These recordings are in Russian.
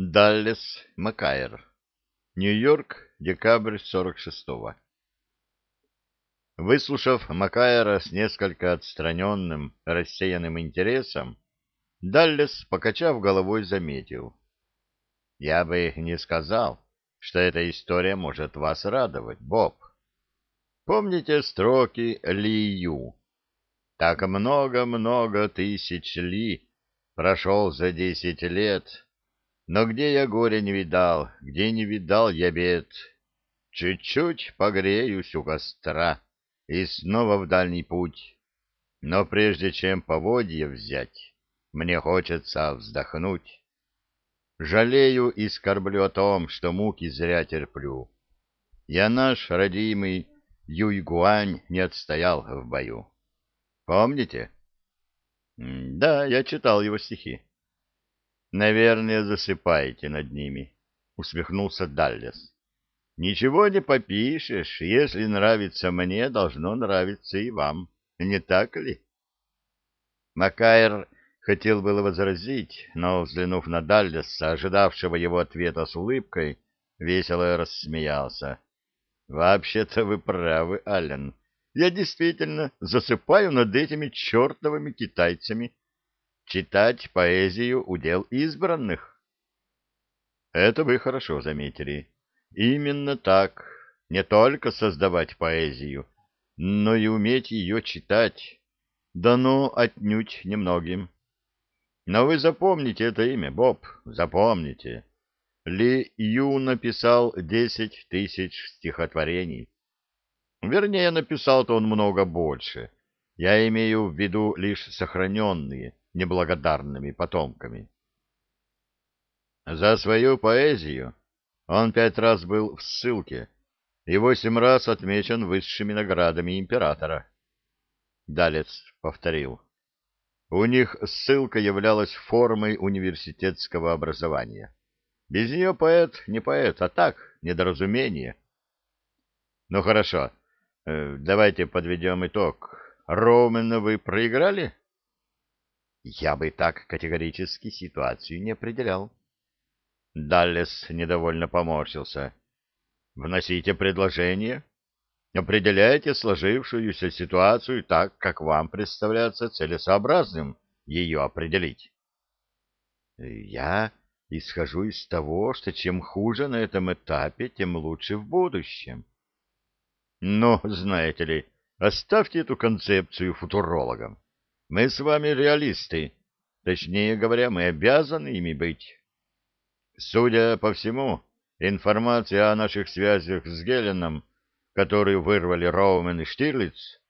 Даллес Макайр. Нью-Йорк, декабрь 46-го. Выслушав Макайра с несколько отстраненным, рассеянным интересом, Даллес, покачав головой, заметил. «Я бы не сказал, что эта история может вас радовать, Боб. Помните строки Ли Ю? Так много-много тысяч ли прошел за десять лет, но где я горя не видал, где не видал я бед, чуть-чуть погреюсь у костра и снова в дальний путь. Но прежде чем поводья взять, мне хочется вздохнуть. Жалею и скорблю о том, что муки зря терплю. Я наш родимый Юйгуань не отстоял в бою. Помните? Да, я читал его стихи. Наверное, засыпаете над ними, усмехнулся Даллес. Ничего не попишешь, если нравится мне, должно нравиться и вам, не так ли? Макайр хотел было возразить, но, взглянув на Даллеса, ожидавшего его ответа с улыбкой, весело рассмеялся. — Вообще-то вы правы, Аллен. Я действительно засыпаю над этими чертовыми китайцами, читать поэзию удел избранных. Это вы хорошо заметили. Именно так. Не только создавать поэзию, но и уметь ее читать. Дано отнюдь немногим. Но вы запомните это имя, Боб, запомните. Ли Ю написал десять тысяч стихотворений. Вернее, написал-то он много больше. Я имею в виду лишь сохраненные, неблагодарными потомками. За свою поэзию он пять раз был в ссылке и восемь раз отмечен высшими наградами императора. Далец повторил. У них ссылка являлась формой университетского образования. Без нее поэт не поэт, а так, недоразумение. Ну хорошо, э, давайте подведем итог. Роумена вы проиграли? Я бы так категорически ситуацию не определял. Даллес недовольно поморщился. Вносите предложение. Определяйте сложившуюся ситуацию так, как вам представляется целесообразным ее определить. Я исхожу из того, что чем хуже на этом этапе, тем лучше в будущем. Но, знаете ли, оставьте эту концепцию футурологам. Мы с вами реалисты. Точнее говоря, мы обязаны ими быть. Судя по всему, информация о наших связях с Геленом, которую вырвали Роумен и Штирлиц,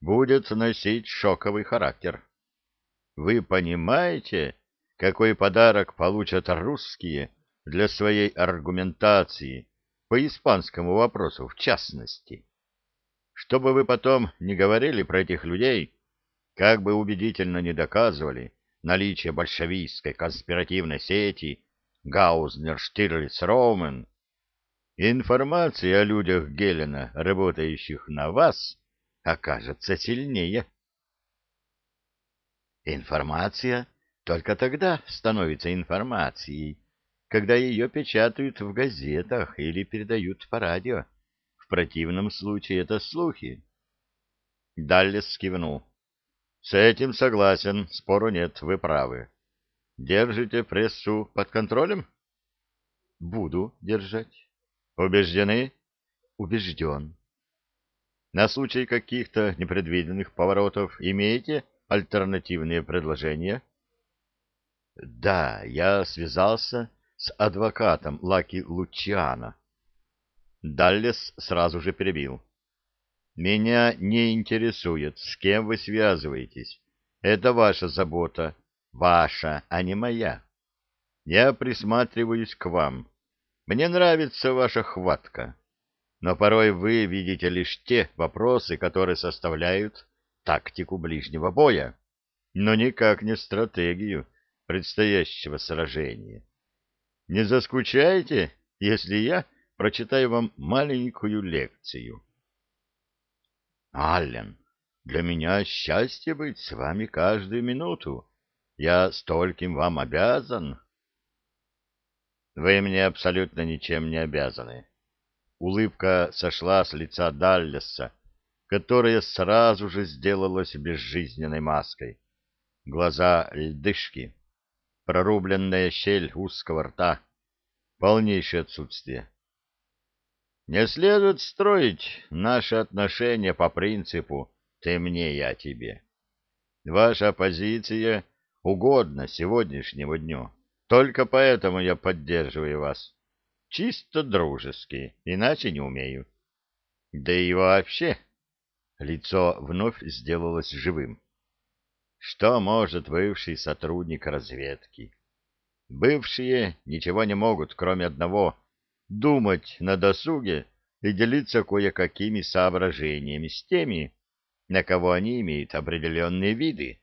будет носить шоковый характер. Вы понимаете, какой подарок получат русские для своей аргументации по испанскому вопросу в частности? Чтобы вы потом не говорили про этих людей, как бы убедительно не доказывали наличие большевистской конспиративной сети Гаузнер, Штирлиц, Роумен, информация о людях Гелена, работающих на вас, окажется сильнее. Информация только тогда становится информацией, когда ее печатают в газетах или передают по радио. В противном случае это слухи. Даллес кивнул. С этим согласен, спору нет, вы правы. Держите прессу под контролем? Буду держать. Убеждены? Убежден. На случай каких-то непредвиденных поворотов имеете альтернативные предложения? Да, я связался с адвокатом Лаки Лучиано. Даллес сразу же перебил. Меня не интересует, с кем вы связываетесь. Это ваша забота, ваша, а не моя. Я присматриваюсь к вам. Мне нравится ваша хватка. Но порой вы видите лишь те вопросы, которые составляют тактику ближнего боя, но никак не стратегию предстоящего сражения. Не заскучаете, если я прочитаю вам маленькую лекцию? Аллен, для меня счастье быть с вами каждую минуту. Я стольким вам обязан. Вы мне абсолютно ничем не обязаны. Улыбка сошла с лица Даллеса, которая сразу же сделалась безжизненной маской. Глаза льдышки, прорубленная щель узкого рта, полнейшее отсутствие. Не следует строить наши отношения по принципу «ты мне, я тебе». Ваша позиция угодна сегодняшнему дню. Только поэтому я поддерживаю вас. Чисто дружески, иначе не умею. Да и вообще, лицо вновь сделалось живым. Что может бывший сотрудник разведки? Бывшие ничего не могут, кроме одного — думать на досуге и делиться кое-какими соображениями с теми, на кого они имеют определенные виды.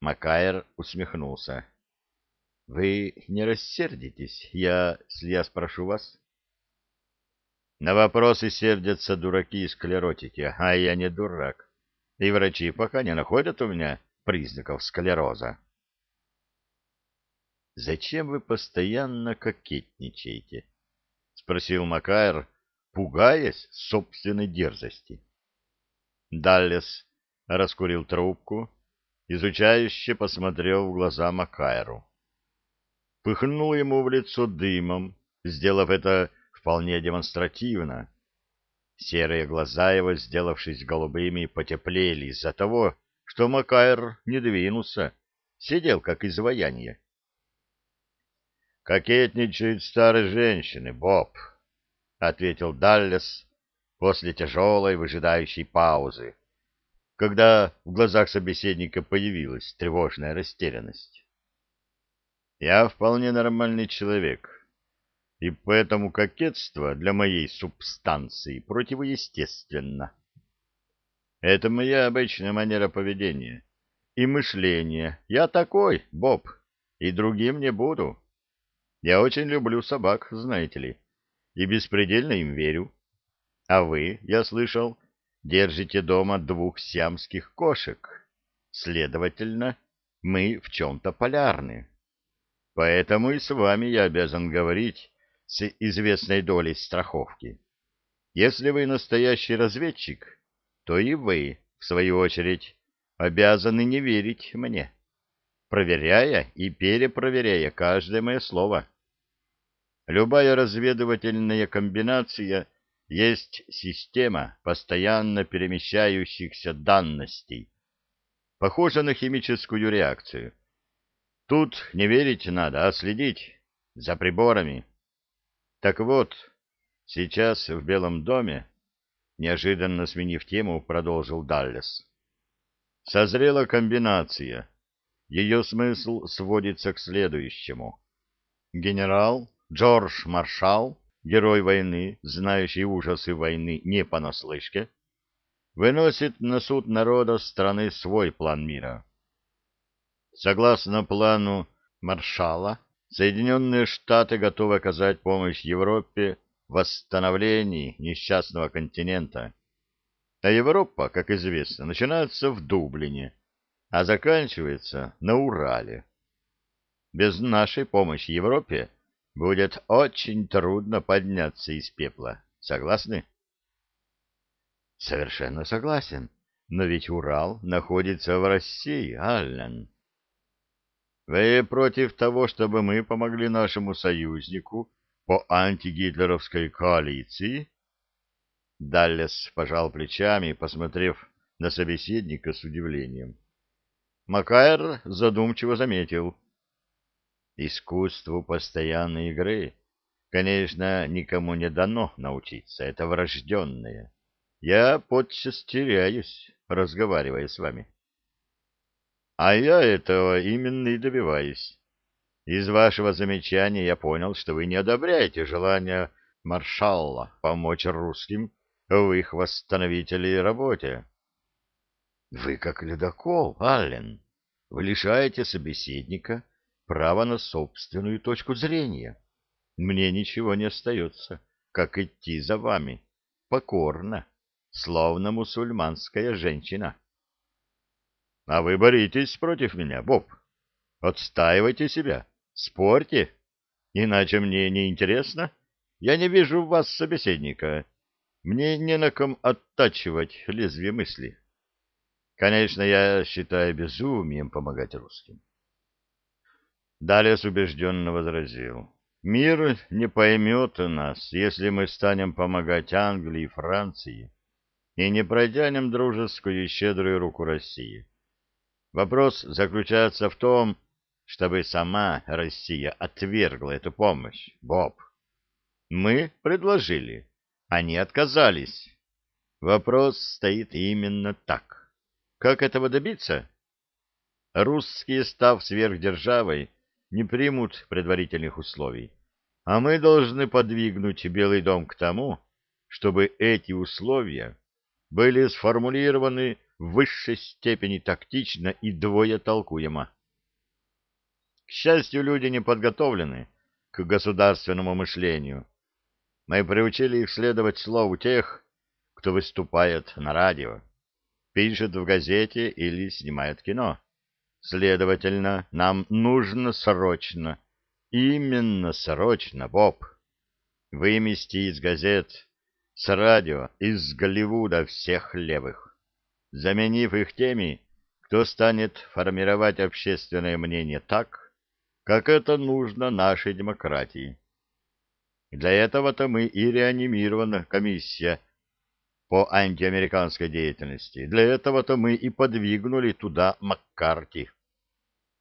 Макайр усмехнулся. — Вы не рассердитесь, я, я спрошу вас? — На вопросы сердятся дураки и склеротики, а я не дурак. И врачи пока не находят у меня признаков склероза. — Зачем вы постоянно кокетничаете? — спросил Макайр, пугаясь собственной дерзости. Даллес раскурил трубку, изучающе посмотрел в глаза Макайру. Пыхнул ему в лицо дымом, сделав это вполне демонстративно. Серые глаза его, сделавшись голубыми, потеплели из-за того, что Макайр не двинулся, сидел как изваяние. «Кокетничают старые женщины, Боб», — ответил Даллес, после тяжелой выжидающей паузы, когда в глазах собеседника появилась тревожная растерянность. «Я вполне нормальный человек, и поэтому кокетство для моей субстанции противоестественно. Это моя обычная манера поведения и мышления. Я такой, Боб, и другим не буду. Я очень люблю собак, знаете ли, и беспредельно им верю. А вы, я слышал, держите дома двух сиамских кошек. Следовательно, мы в чем-то полярны. Поэтому и с вами я обязан говорить с известной долей страховки. Если вы настоящий разведчик, то и вы, в свою очередь, обязаны не верить мне, проверяя и перепроверяя каждое мое слово. Любая разведывательная комбинация есть система постоянно перемещающихся данностей, похожа на химическую реакцию. Тут не верить надо, а следить за приборами. Так вот, сейчас в Белом доме, неожиданно сменив тему, продолжил Даллес. Созрела комбинация. Ее смысл сводится к следующему. Генерал Джордж Маршалл герой войны, знающий ужасы войны не понаслышке, выносит на суд народа страны свой план мира. Согласно плану Маршала, Соединенные Штаты готовы оказать помощь Европе в восстановлении несчастного континента. А Европа, как известно, начинается в Дублине, а заканчивается на Урале. Без нашей помощи Европе будет очень трудно подняться из пепла. Согласны? Совершенно согласен. Но ведь Урал находится в России, Аллен. Вы против того, чтобы мы помогли нашему союзнику по антигитлеровской коалиции? Даллес пожал плечами, посмотрев на собеседника с удивлением. Макайр задумчиво заметил. Искусству постоянной игры, конечно, никому не дано научиться, это врожденное. Я подчас теряюсь, разговаривая с вами. А я этого именно и добиваюсь. Из вашего замечания я понял, что вы не одобряете желание маршала помочь русским в их восстановительной работе. Вы как ледокол, Аллен. Вы лишаете собеседника право на собственную точку зрения. Мне ничего не остается, как идти за вами, покорно, словно мусульманская женщина. А вы боритесь против меня, Боб. Отстаивайте себя, спорьте. Иначе мне не интересно. Я не вижу в вас собеседника. Мне не на ком оттачивать лезвие мысли. Конечно, я считаю безумием помогать русским. Далее убежденно возразил. Мир не поймет нас, если мы станем помогать Англии и Франции и не протянем дружескую и щедрую руку России. Вопрос заключается в том, чтобы сама Россия отвергла эту помощь, Боб. Мы предложили, они отказались. Вопрос стоит именно так. Как этого добиться? Русские, став сверхдержавой, не примут предварительных условий, а мы должны подвигнуть Белый дом к тому, чтобы эти условия были сформулированы в высшей степени тактично и двоетолкуемо. К счастью, люди не подготовлены к государственному мышлению. Мы приучили их следовать слову тех, кто выступает на радио, пишет в газете или снимает кино. Следовательно, нам нужно срочно, именно срочно, Боб, вымести из газет с радио из Голливуда всех левых, заменив их теми, кто станет формировать общественное мнение так, как это нужно нашей демократии. Для этого-то мы и реанимирована комиссия по антиамериканской деятельности. Для этого-то мы и подвигнули туда Маккарти.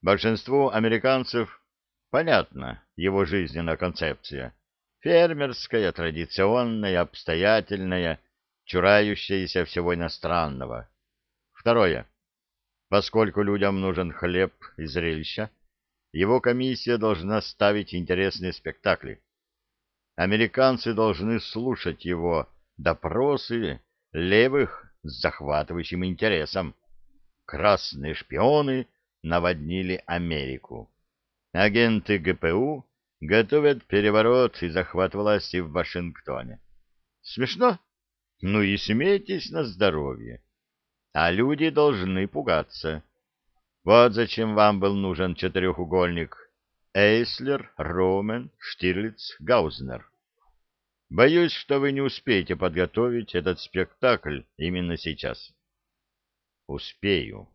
Большинству американцев понятна его жизненная концепция – Фермерская, традиционная, обстоятельная, чурающаяся всего иностранного. Второе. Поскольку людям нужен хлеб и зрелища, его комиссия должна ставить интересные спектакли. Американцы должны слушать его допросы левых с захватывающим интересом. Красные шпионы наводнили Америку. Агенты ГПУ готовят переворот и захват власти в Вашингтоне. Смешно? Ну и смейтесь на здоровье. А люди должны пугаться. Вот зачем вам был нужен четырехугольник Эйслер, Ромен, Штирлиц, Гаузнер. Боюсь, что вы не успеете подготовить этот спектакль именно сейчас. Успею.